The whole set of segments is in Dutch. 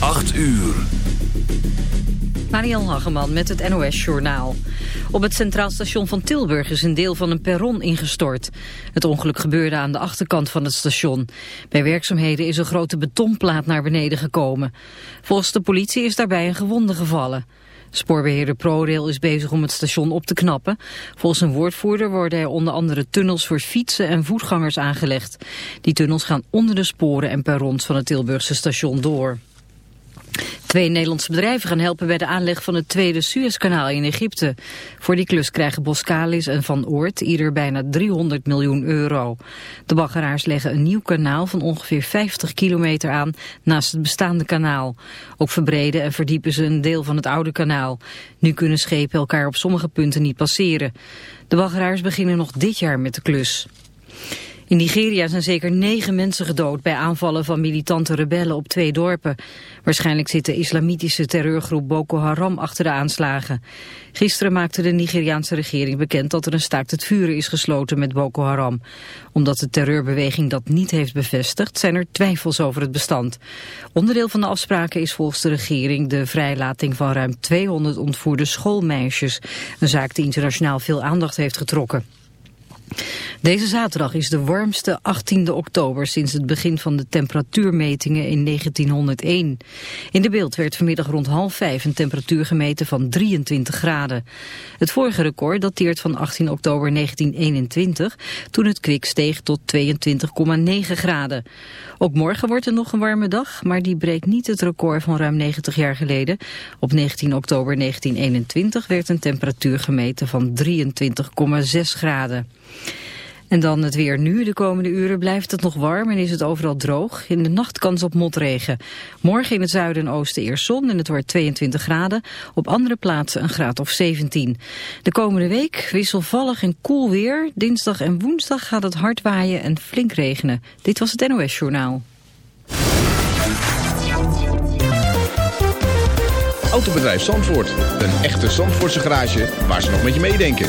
8 uur. Mariel Hageman met het NOS Journaal. Op het Centraal Station van Tilburg is een deel van een perron ingestort. Het ongeluk gebeurde aan de achterkant van het station. Bij werkzaamheden is een grote betonplaat naar beneden gekomen. Volgens de politie is daarbij een gewonde gevallen. Spoorbeheerder ProRail is bezig om het station op te knappen. Volgens een woordvoerder worden er onder andere tunnels voor fietsen en voetgangers aangelegd. Die tunnels gaan onder de sporen en perrons van het Tilburgse station door. Twee Nederlandse bedrijven gaan helpen bij de aanleg van het tweede Suezkanaal in Egypte. Voor die klus krijgen Boskalis en Van Oort ieder bijna 300 miljoen euro. De baggeraars leggen een nieuw kanaal van ongeveer 50 kilometer aan naast het bestaande kanaal. Ook verbreden en verdiepen ze een deel van het oude kanaal. Nu kunnen schepen elkaar op sommige punten niet passeren. De baggeraars beginnen nog dit jaar met de klus. In Nigeria zijn zeker negen mensen gedood bij aanvallen van militante rebellen op twee dorpen. Waarschijnlijk zit de islamitische terreurgroep Boko Haram achter de aanslagen. Gisteren maakte de Nigeriaanse regering bekend dat er een staakt het vuren is gesloten met Boko Haram. Omdat de terreurbeweging dat niet heeft bevestigd zijn er twijfels over het bestand. Onderdeel van de afspraken is volgens de regering de vrijlating van ruim 200 ontvoerde schoolmeisjes. Een zaak die internationaal veel aandacht heeft getrokken. Deze zaterdag is de warmste 18e oktober sinds het begin van de temperatuurmetingen in 1901. In de beeld werd vanmiddag rond half vijf een temperatuur gemeten van 23 graden. Het vorige record dateert van 18 oktober 1921, toen het kwik steeg tot 22,9 graden. Ook morgen wordt er nog een warme dag, maar die breekt niet het record van ruim 90 jaar geleden. Op 19 oktober 1921 werd een temperatuur gemeten van 23,6 graden. En dan het weer nu. De komende uren blijft het nog warm en is het overal droog. In de nacht kans op motregen. Morgen in het zuiden en oosten eerst zon en het wordt 22 graden. Op andere plaatsen een graad of 17. De komende week wisselvallig en koel weer. Dinsdag en woensdag gaat het hard waaien en flink regenen. Dit was het NOS Journaal. Autobedrijf Zandvoort. Een echte Zandvoortse garage waar ze nog met je meedenken.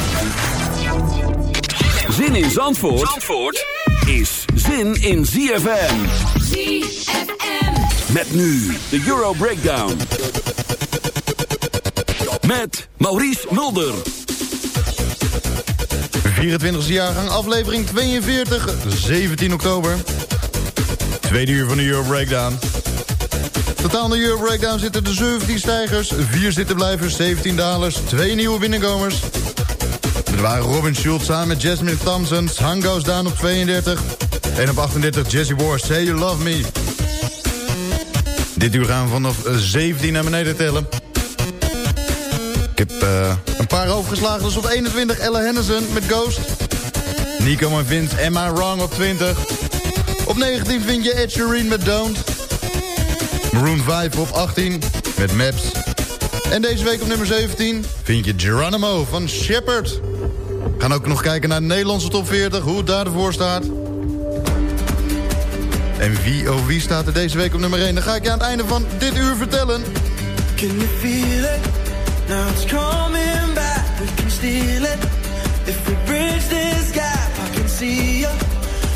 Zin in Zandvoort, Zandvoort is zin in ZFM. ZFM. Met nu de Euro Breakdown. Met Maurice Mulder. 24e jaargang, aflevering 42, 17 oktober. Tweede uur van de Euro Breakdown. Totaal in de Euro Breakdown zitten de 17 stijgers, 4 zittenblijvers, 17 dalers, 2 nieuwe binnenkomers. Er waren Robin Schultz samen met Jasmine Thompson, Hang Goes Down op 32. En op 38 Jesse Ward, Say You Love Me. Dit uur gaan we vanaf 17 naar beneden tellen. Ik heb eh, een paar overgeslagen. Dus op 21 Ella Henderson met Ghost. Nico en Vince, Am I Wrong op 20. Op 19 vind je Ed Sheeran met Don't. Maroon 5 op 18 met Maps. En deze week op nummer 17 vind je Geronimo van Shepard. We gaan ook nog kijken naar de Nederlandse top 40, hoe het daar ervoor staat. En wie oh wie staat er deze week op nummer 1? Dan ga ik je aan het einde van dit uur vertellen. Can you feel it? Now it's coming back. We can steal it. If we bridge this gap, I can see you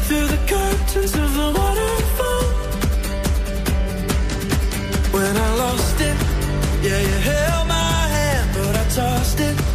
through the curtains of the waterfall. When I lost it, yeah, you held my hand, but I tossed it.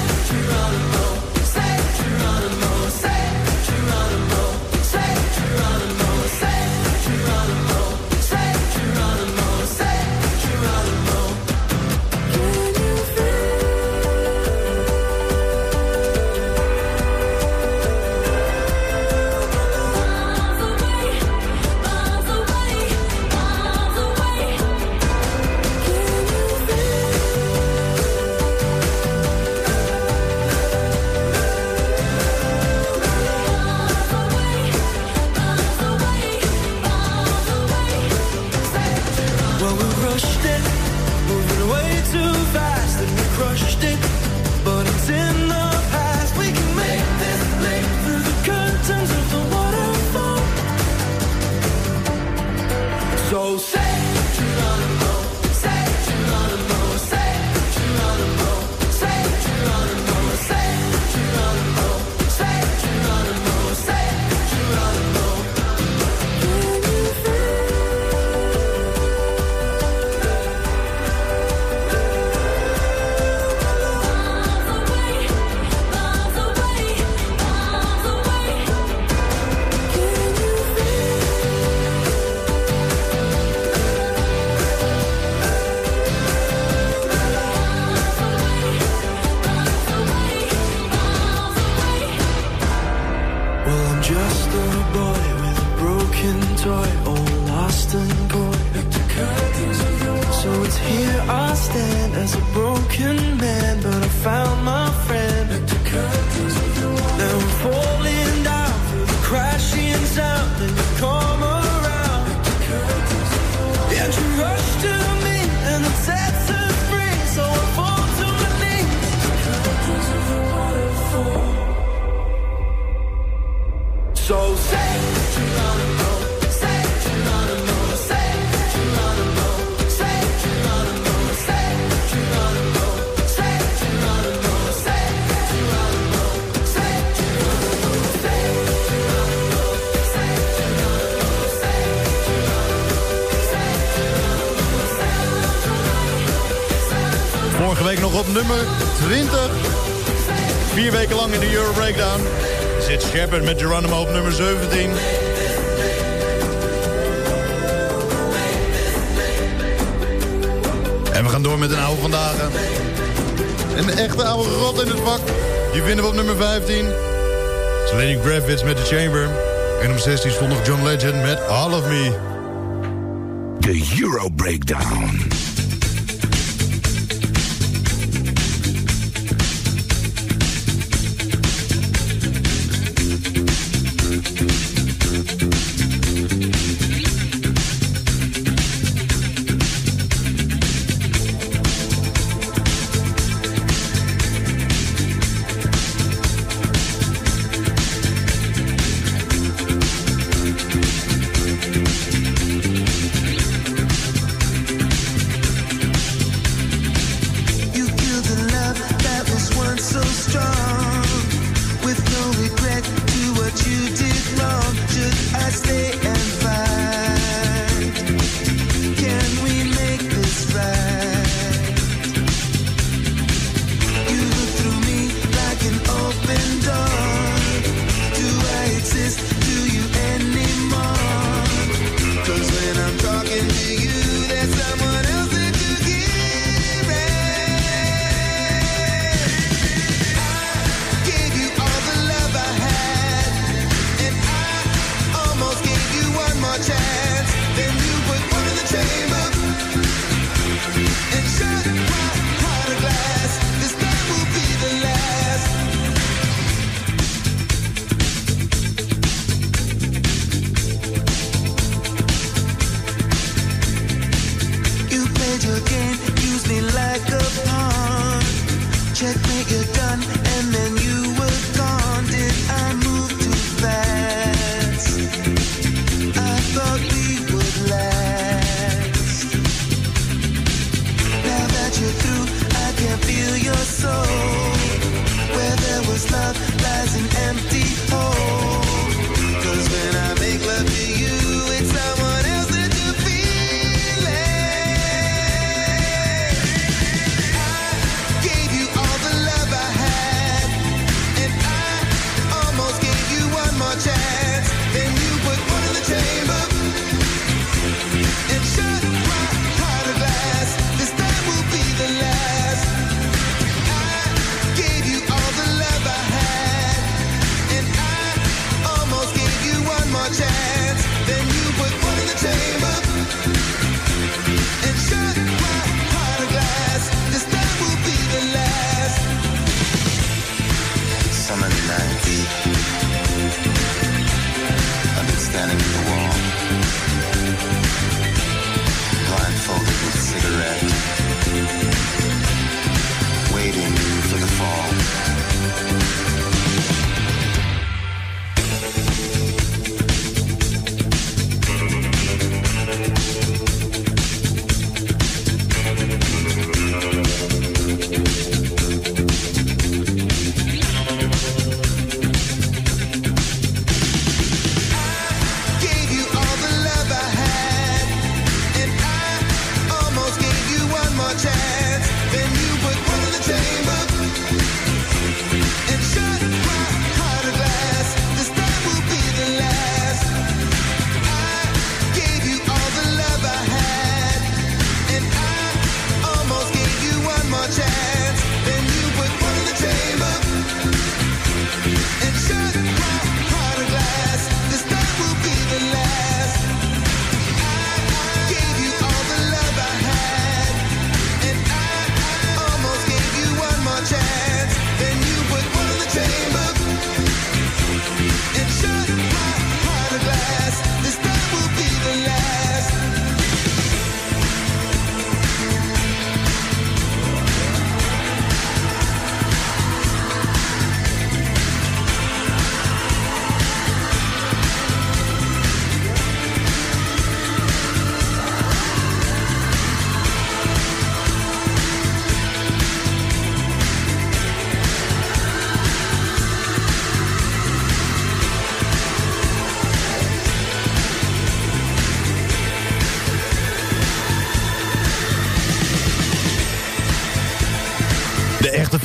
20. Vier weken lang in de Euro Breakdown. Zit Shepard met Geronimo op nummer 17. En we gaan door met een oude vandaag. Een echte oude rot in het vak. Die vinden we op nummer 15. Lenny Gravitz met The Chamber. En op 16 stond nog John Legend met All of Me. De Euro Breakdown.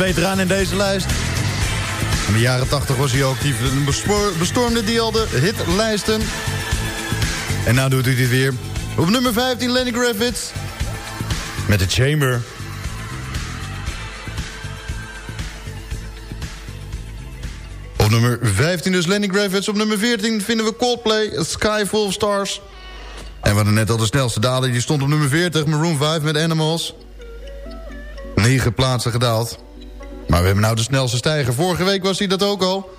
veteraan in deze lijst. In de jaren 80 was hij ook actief. Bestormde die al de hitlijsten. En nou doet hij dit weer. Op nummer 15 Lenny Kravitz. Met de Chamber. Op nummer 15 dus Lenny Kravitz. Op nummer 14 vinden we Coldplay, Sky Full Stars. En we hadden net al de snelste daling, Die stond op nummer 40, Maroon 5 met Animals. 9 plaatsen gedaald. Maar we hebben nou de snelste stijger. Vorige week was hij dat ook al.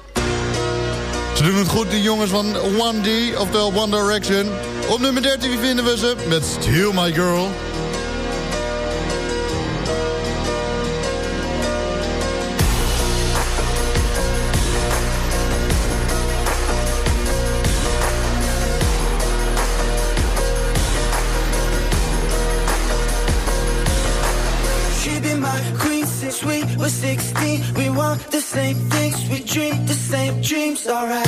Ze doen het goed, die jongens van 1D, oftewel One Direction. Op nummer 13 vinden we ze met Still My Girl. dreams, are right.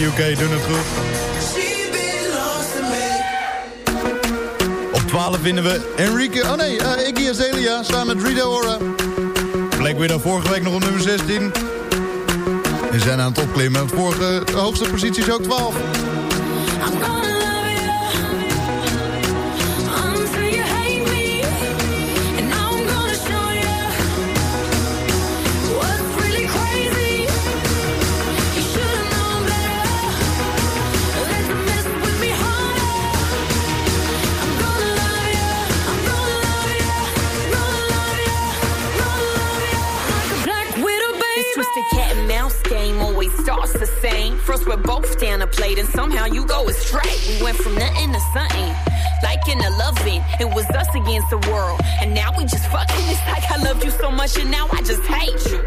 UK doen het goed. Op 12 vinden we Enrique... Oh nee, uh, Iggy Azalea samen met Rita Ora. weer Widow vorige week nog op nummer 16. We zijn aan het opklimmen. De vorige de hoogste positie is ook 12. Loved you now I just hate you.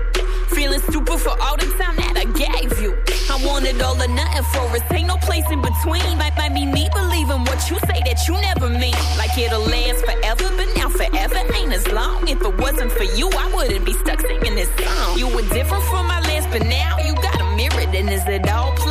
Feeling stupid for all the time that I gave you. I wanted all or nothing for us. Ain't no place in between. Might, might be me believing what you say that you never mean. Like it'll last forever, but now forever ain't as long. If it wasn't for you, I wouldn't be stuck singing this song. You were different from my last, but now you got a mirror. And as it all plays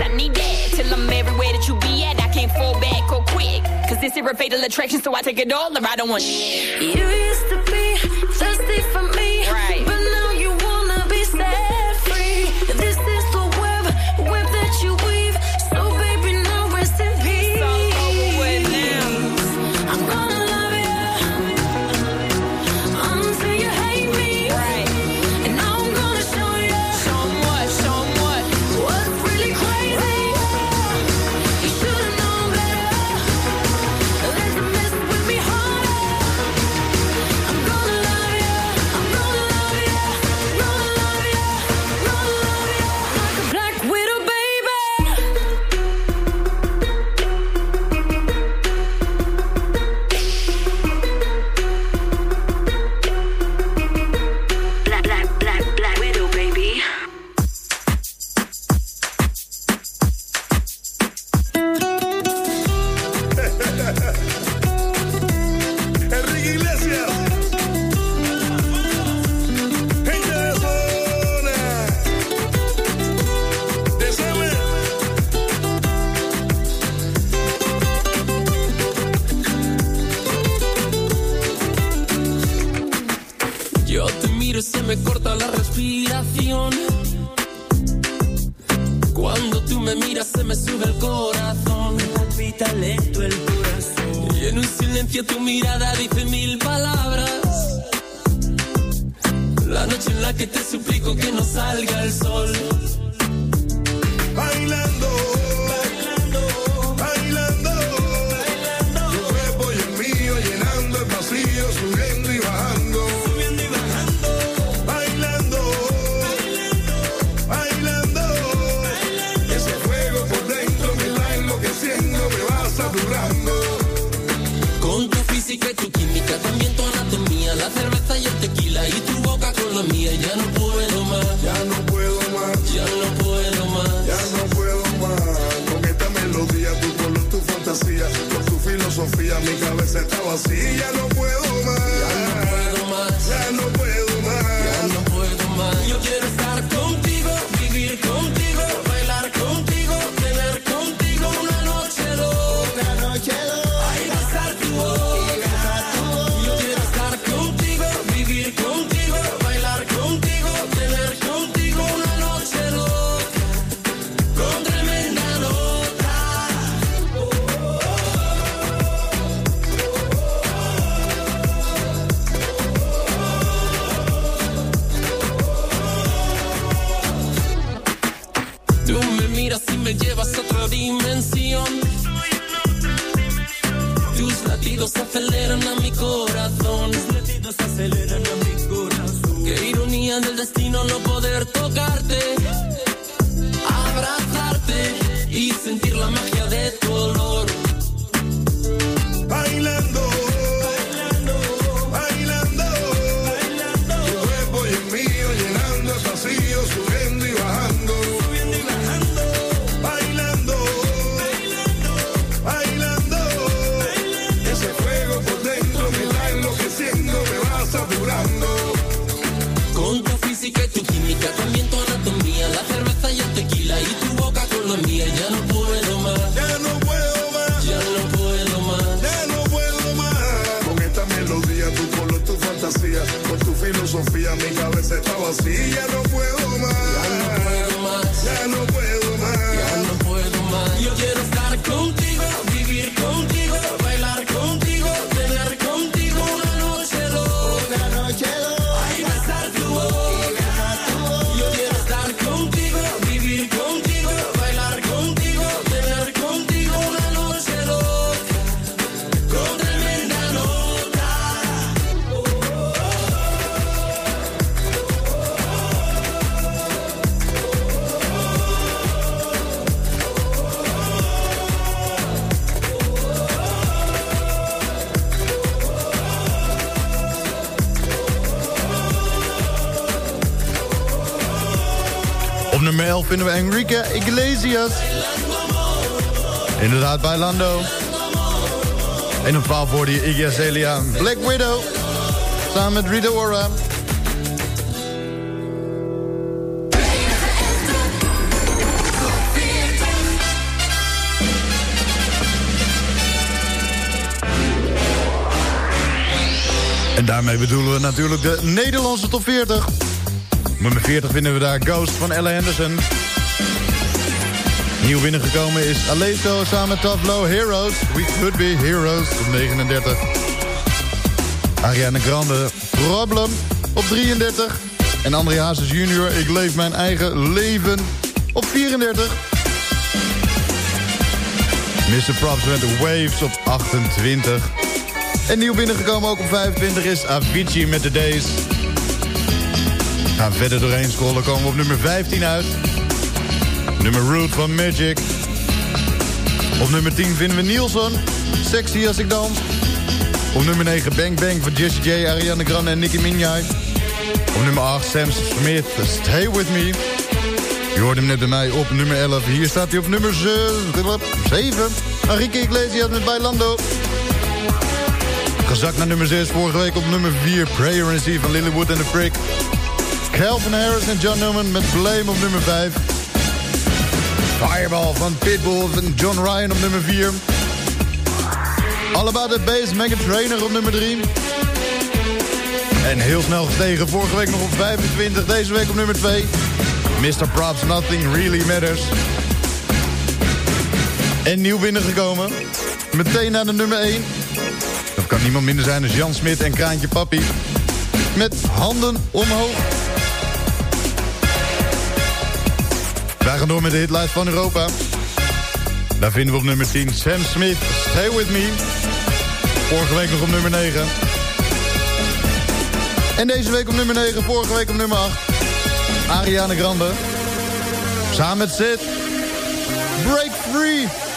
this a fatal attraction, so I take it all or I don't want shit. Me miras se me sube el corazón. Palpita lento el corazón. Y en un silencio tu mirada dice mil palabras. La noche en la que te suplico que no salga el sol. Bailando. así ya lo vinden we Enrique Iglesias. Inderdaad, bij Lando. En op 12 hoorde je Iggy Azalea, Black Widow. Samen met Rita. En daarmee bedoelen we natuurlijk de Nederlandse top 40. Nummer 40 vinden we daar Ghost van Ella Henderson. Nieuw binnengekomen is Alesso samen met Tavlo Heroes. We could be heroes op 39. Ariana Grande Problem op 33. En André Hazes junior Ik leef mijn eigen leven op 34. Mr. Props met Waves op 28. En nieuw binnengekomen ook op 25 is Avicii met The Days. Gaan verder doorheen scrollen, komen we op nummer 15 uit. Nummer Root van Magic. Op nummer 10 vinden we Nielsen. Sexy als ik dans. Op nummer 9 Bang Bang van Jessie J, Ariana Grande en Nicki Minaj. Op nummer 8 Sam Smith, Stay With Me. Je hoort hem net bij mij op nummer 11. Hier staat hij op nummer 7. Enrique Iglesias met Bailando. Gezakt naar nummer 6. Vorige week op nummer 4. Prayer and See van Lilywood en The Prick. Calvin Harris en John Newman met Blame op nummer 5. Fireball van Pitbull en John Ryan op nummer 4. All About The Bass, Mega Trainer op nummer 3. En heel snel gestegen, vorige week nog op 25, deze week op nummer 2. Mr. Props, Nothing Really Matters. En nieuw binnengekomen. Meteen naar de nummer 1. Dat kan niemand minder zijn dan Jan Smit en Kraantje Papi. Met handen omhoog. Wij gaan door met de hitlijst van Europa. Daar vinden we op nummer 10 Sam Smith, Stay With Me. Vorige week nog op nummer 9. En deze week op nummer 9, vorige week op nummer 8. Ariana Grande. Samen met Sid. Break Free.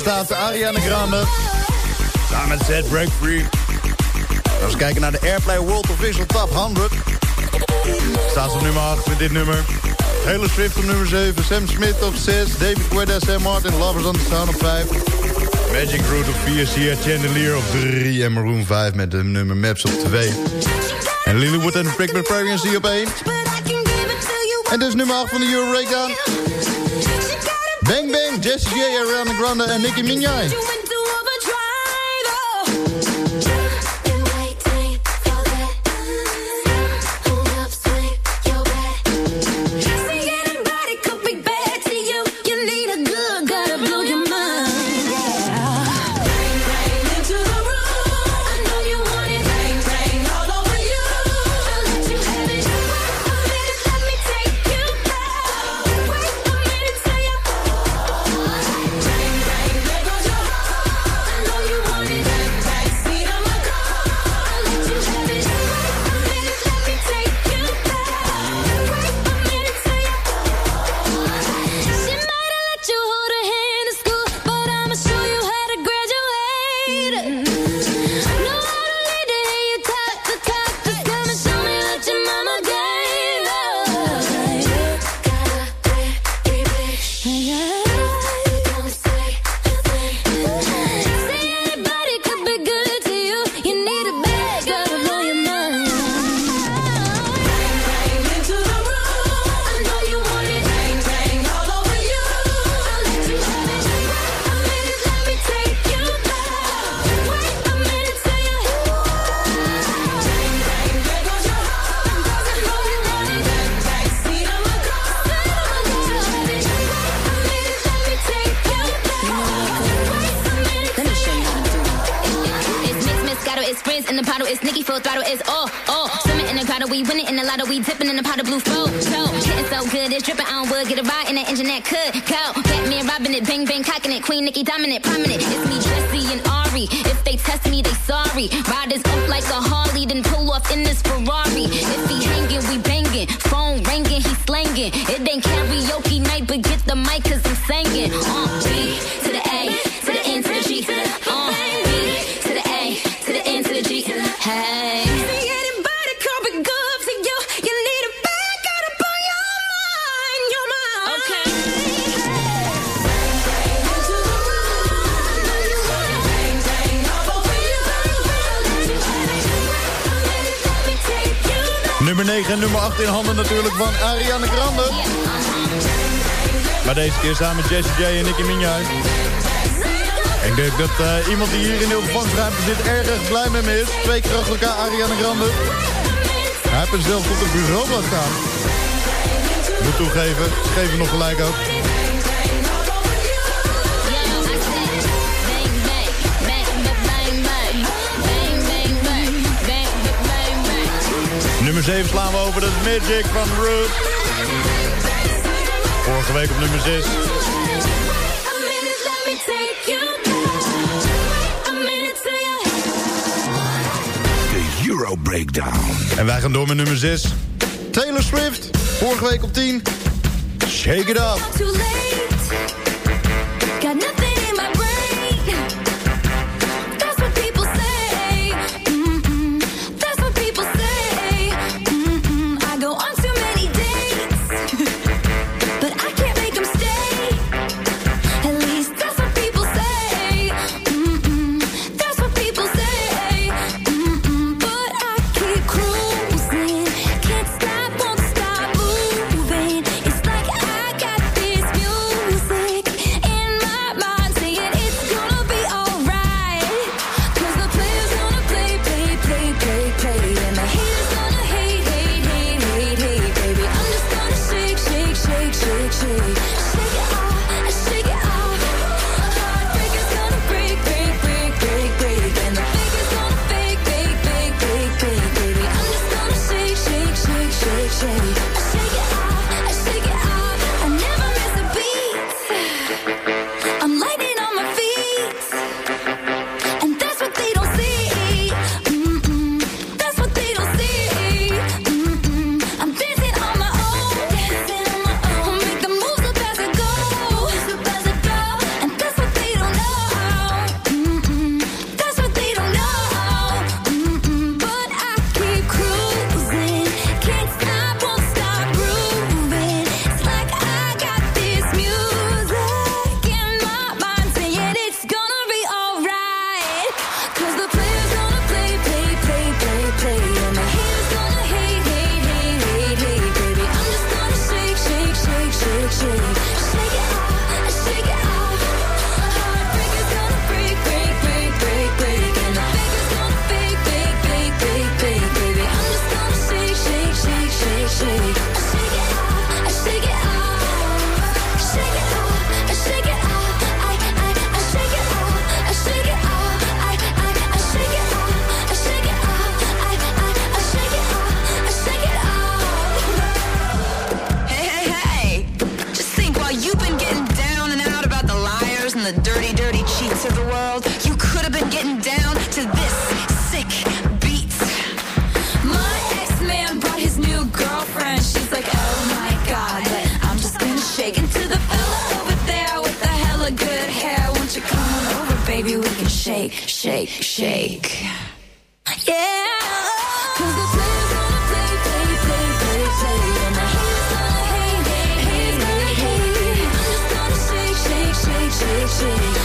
Staat Ariana Grande. Samen met Zed Break Free. Als we kijken naar de Airplay World Official Top 100. Staat ze op nummer 8 met dit nummer. Taylor Swift op nummer 7. Sam Smith op 6. David Guetta, Sam Martin, Lovers on the Sound op 5. Magic Root op 4. Sia Chandelier op 3. En Maroon 5 met de nummer Maps op 2. En Lilywood en Brickman Pregnancy op 1. En dus nummer 8 van de Euro Breakdown. Jessie J, Ariana Grande en Nicki Minaj. 9 en nummer 8 in handen natuurlijk van Ariana Grande. Maar deze keer samen Jessie J en Nicki Minaj. Ik denk dat eh, iemand die hier in de opvangruimte zit erg blij met me is. Twee keer achter elkaar Ariana Grande. Hij heeft er zelf op het bureau staan. Moet toegeven, ze geven nog gelijk ook. Nummer 7 slaan we over, dat is Magic van Root. Vorige week op nummer 6. De Euro Breakdown. En wij gaan door met nummer 6. Taylor Swift, vorige week op 10. Shake it up. I'm just gonna shake, shake, shake, shake, shake. I shake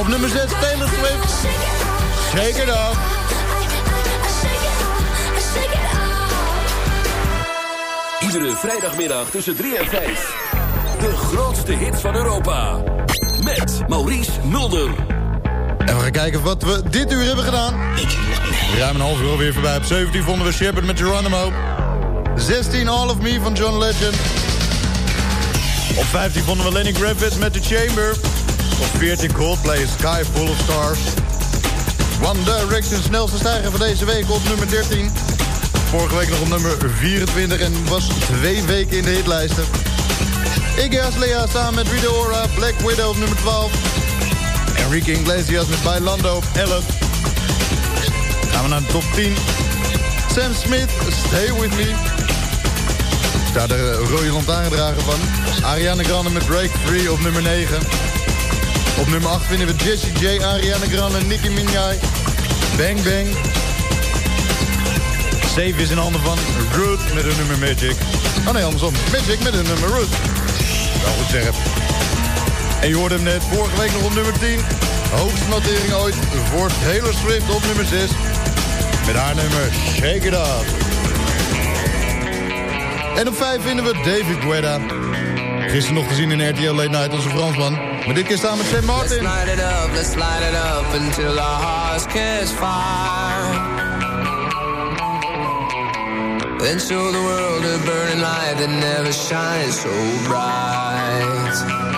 Op nummer 6 Taylor Swift. Shake it off. Iedere vrijdagmiddag tussen 3 en 5. De grootste hits van Europa. Met Maurice Mulder. En we gaan kijken wat we dit uur hebben gedaan. Ruim een half uur alweer voorbij. Op 17 vonden we Shepard met Geronimo. 16 All of Me van John Legend. Op 15 vonden we Lenny Griffith met The Chamber. Op 14 Coldplay Sky Full of Stars. One Direction snelste stijger van deze week op nummer 13. Vorige week nog op nummer 24 en was twee weken in de hitlijsten. Iggy Azalea samen met Rita Ora, Black Widow op nummer 12. Enrique Iglesias met Bailando op 11. Gaan we naar de top 10. Sam Smith, Stay With Me. Daar de rode lantaarndrager van. Ariana Grande met Break Free op nummer 9. Op nummer 8 vinden we Jessie J, Ariana Grande Nicki Minaj. Bang Bang. Save is in handen van Root met een nummer Magic. Oh nee, andersom. Magic met een nummer Root. Wel goed zeggen. En je hoorde hem net vorige week nog op nummer 10. Hoogste notering ooit voor Taylor Swift op nummer 6. Met haar nummer Shake It Up. En op 5 vinden we David Guetta. Gisteren nog gezien in RTL Late Night een Fransman. Maar dit keer staan met Sam Martin. Let's light it up, let's light it up until our hearts catch fire. Then show the world a burning light that never shines so bright.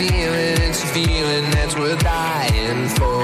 Feeling, it's a feeling that's worth dying for.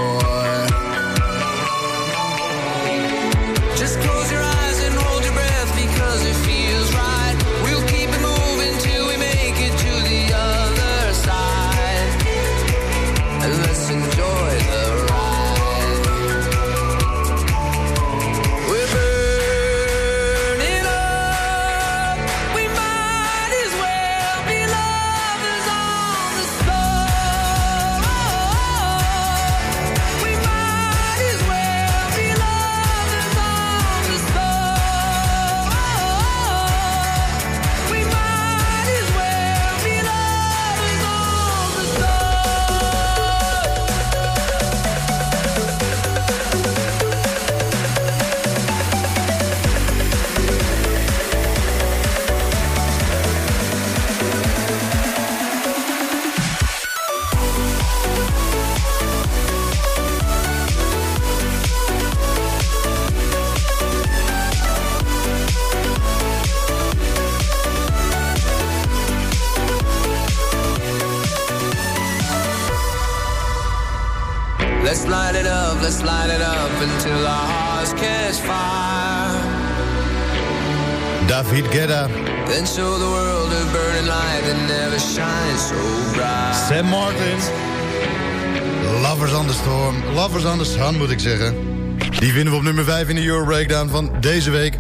5 in de Euro Breakdown van deze week.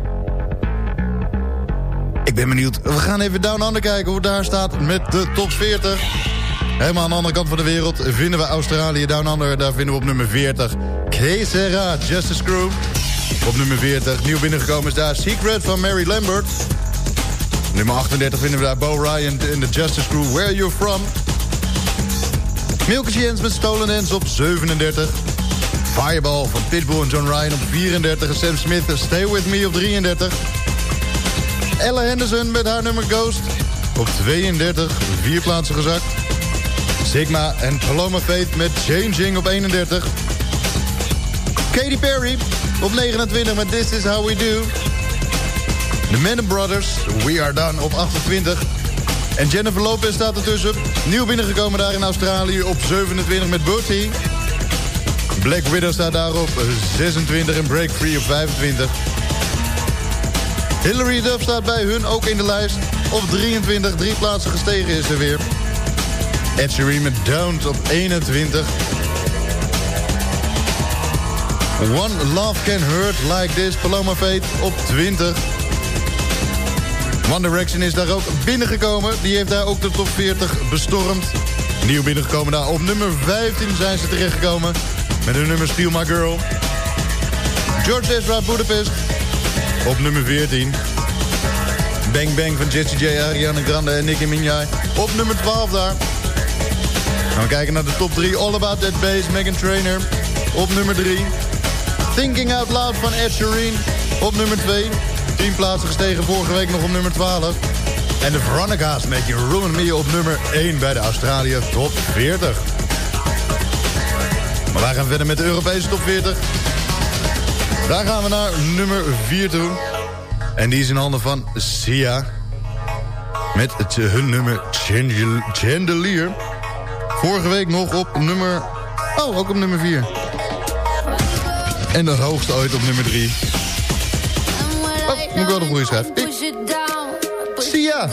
Ik ben benieuwd. We gaan even Down Under kijken hoe het daar staat met de top 40. Helemaal aan de andere kant van de wereld vinden we Australië Down Under. Daar vinden we op nummer 40 Kesera, Justice Crew. Op nummer 40, nieuw binnengekomen is daar Secret van Mary Lambert. Nummer 38 vinden we daar Bo Ryan in de Justice Crew, Where You From. Milky Jens met Stolen Hands op 37. Fireball van Pitbull en John Ryan op 34. En Sam Smith, Stay With Me op 33. Ella Henderson met haar nummer Ghost op 32. Vier plaatsen gezakt. Sigma en Paloma Faith met Changing op 31. Katy Perry op 29 met This Is How We Do. The Men Brothers, We Are Done op 28. En Jennifer Lopez staat ertussen. Nieuw binnengekomen daar in Australië op 27 met Booty. Black Widow staat daar op 26 en Break Free op 25. Hillary Duff staat bij hun ook in de lijst. Op 23, drie plaatsen gestegen is er weer. Ed Sheeran met op 21. One Love Can Hurt Like This, Paloma Faith op 20. One Direction is daar ook binnengekomen. Die heeft daar ook de top 40 bestormd. Nieuw binnengekomen daar. Op nummer 15 zijn ze terechtgekomen. Met hun nummer Steal My Girl. George Ezra Budapest. Op nummer 14. Bang Bang van Jessie J, Ariana Grande en Nicki Minaj. Op nummer 12 daar. Dan we kijken naar de top 3. All About That Bass, Megan Trainer. Op nummer 3. Thinking Out Loud van Ed Sheeran. Op nummer 2. 10 plaatsen gestegen vorige week nog op nummer 12. En de Veronica's met je Ruin Me op nummer 1 bij de Australië Top 40. Maar wij gaan verder met de Europese Top 40. Daar gaan we naar nummer 4 toe. En die is in handen van Sia. Met het, hun nummer Chandel- Chandelier. Vorige week nog op nummer... Oh, ook op nummer 4. En de hoogste ooit op nummer 3. Oh, moet ik wel de goede schrijven. Ik. Sia.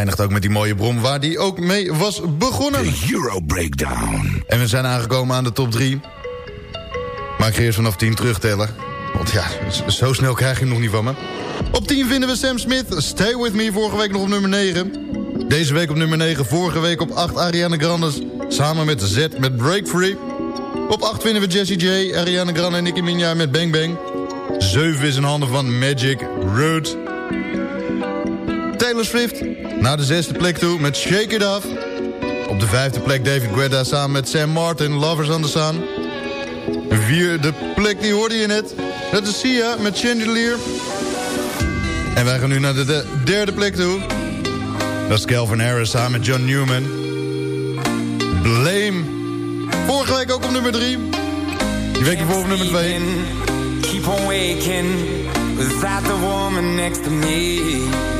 Eindigt ook met die mooie brom waar die ook mee was begonnen. De Euro Breakdown. En we zijn aangekomen aan de top 3. Maar ik ga eerst vanaf 10 terugtellen. Want ja, zo snel krijg je hem nog niet van me. Op 10 vinden we Sam Smith, Stay With Me, vorige week nog op nummer 9. Deze week op nummer 9, vorige week op 8 Ariana Grande... samen met Z met Break Free. Op 8 vinden we Jessie J, Ariana Grande en Nicki Minaj met Bang Bang. 7 is in handen van Magic Root. Swift naar de zesde plek toe met Shake It Off. Op de vijfde plek David Guetta samen met Sam Martin, Lovers on the Sun. Vierde plek, die hoorde je net. Dat is Sia met Chandelier. En wij gaan nu naar de, de derde plek toe. Dat is Calvin Harris samen met John Newman. Blame. Vorige week ook op nummer drie. Die week ervoor op nummer twee. Keep on waking the woman next to me.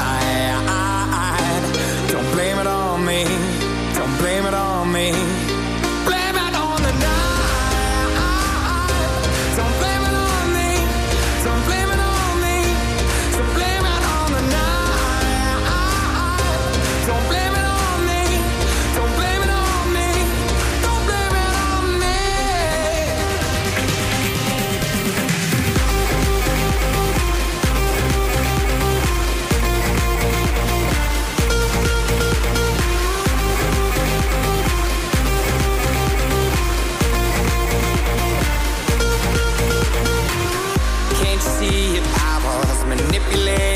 See it? I was manipulated.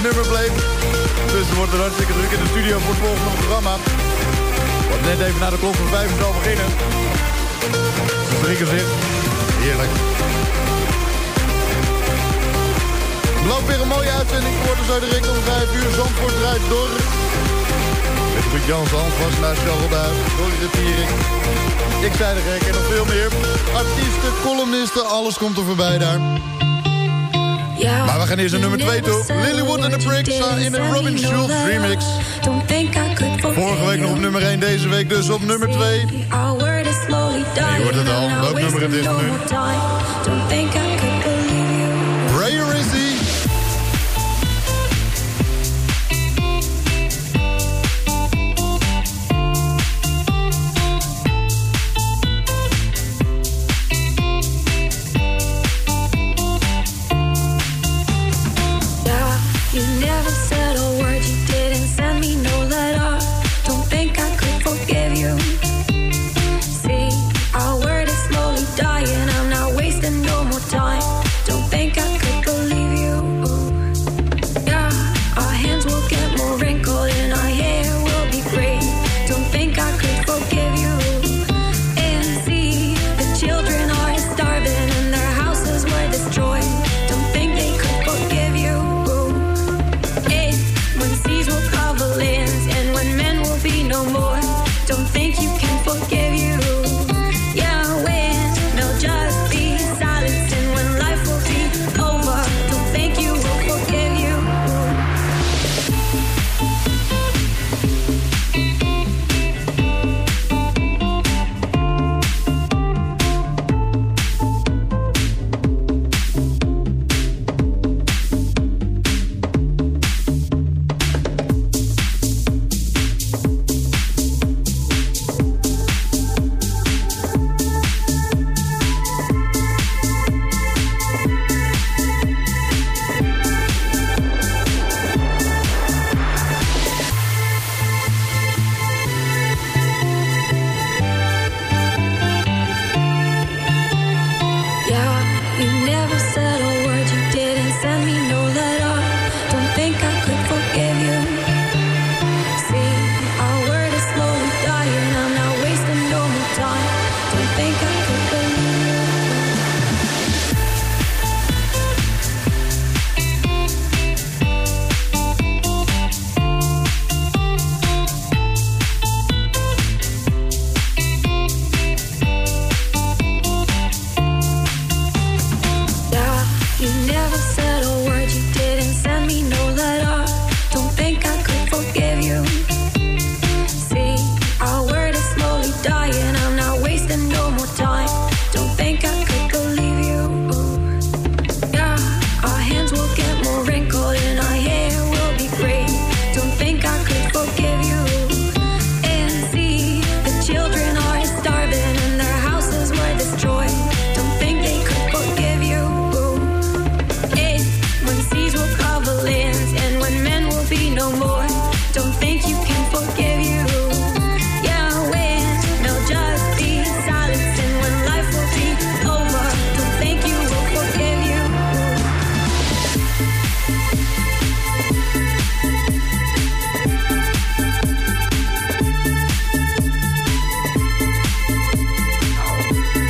Het nummer bleef. Dus er wordt er hartstikke druk in de studio voor het volgende programma. Wat net even na de klok van 5 zal beginnen. Drinken zich. Heerlijk. Belooft weer een mooie uitzending te worden zo direct om 5 uur. Zandvoort eruit door. Met Ruud Jans, Hans Wassenaar, Charles Rory de Tiering. Ik zei de gek en nog veel meer. Artiesten, columnisten, alles komt er voorbij daar. Maar we gaan eerst naar nummer 2 toe. Lilywood and the Bricks uh, in een Robin Schulz remix. Vorige week nog op nummer 1, deze week dus op nummer 2. Je hoort het al, welk nummer het is nu.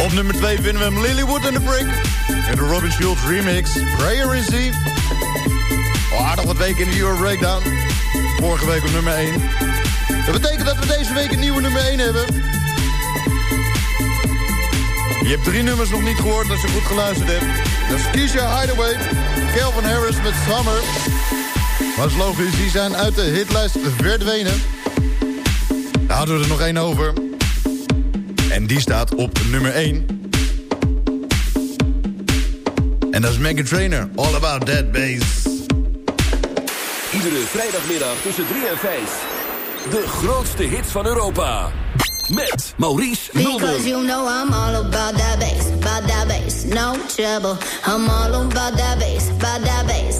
Nummer 2 vinden we hem Lilywood and the Brick. En de Robin Schulz remix, Prayer in Sea. Aardig wat weken in de Euro Breakdown. Vorige week op nummer 1. Dat betekent dat we deze week een nieuwe nummer 1 hebben. Je hebt drie nummers nog niet gehoord als je goed geluisterd hebt. Dat is Keisha Hideaway, Calvin Harris met Summer. Is logisch, die zijn uit de hitlijst verdwenen. Daar hadden we er nog één over. En die staat op nummer 1. En dat is Megan Trainer, All About That Bass. Iedere vrijdagmiddag tussen 3 en 5. De grootste hits van Europa. Met Maurice Mulder. Because you know I'm all about that bass, about that bass, no trouble. I'm all about that bass, about that bass,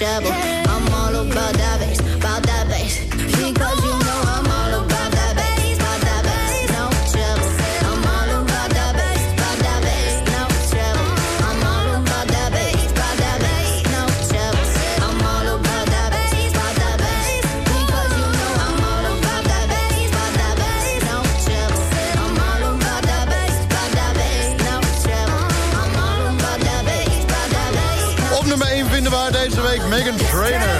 Trouble. Megan Trainer.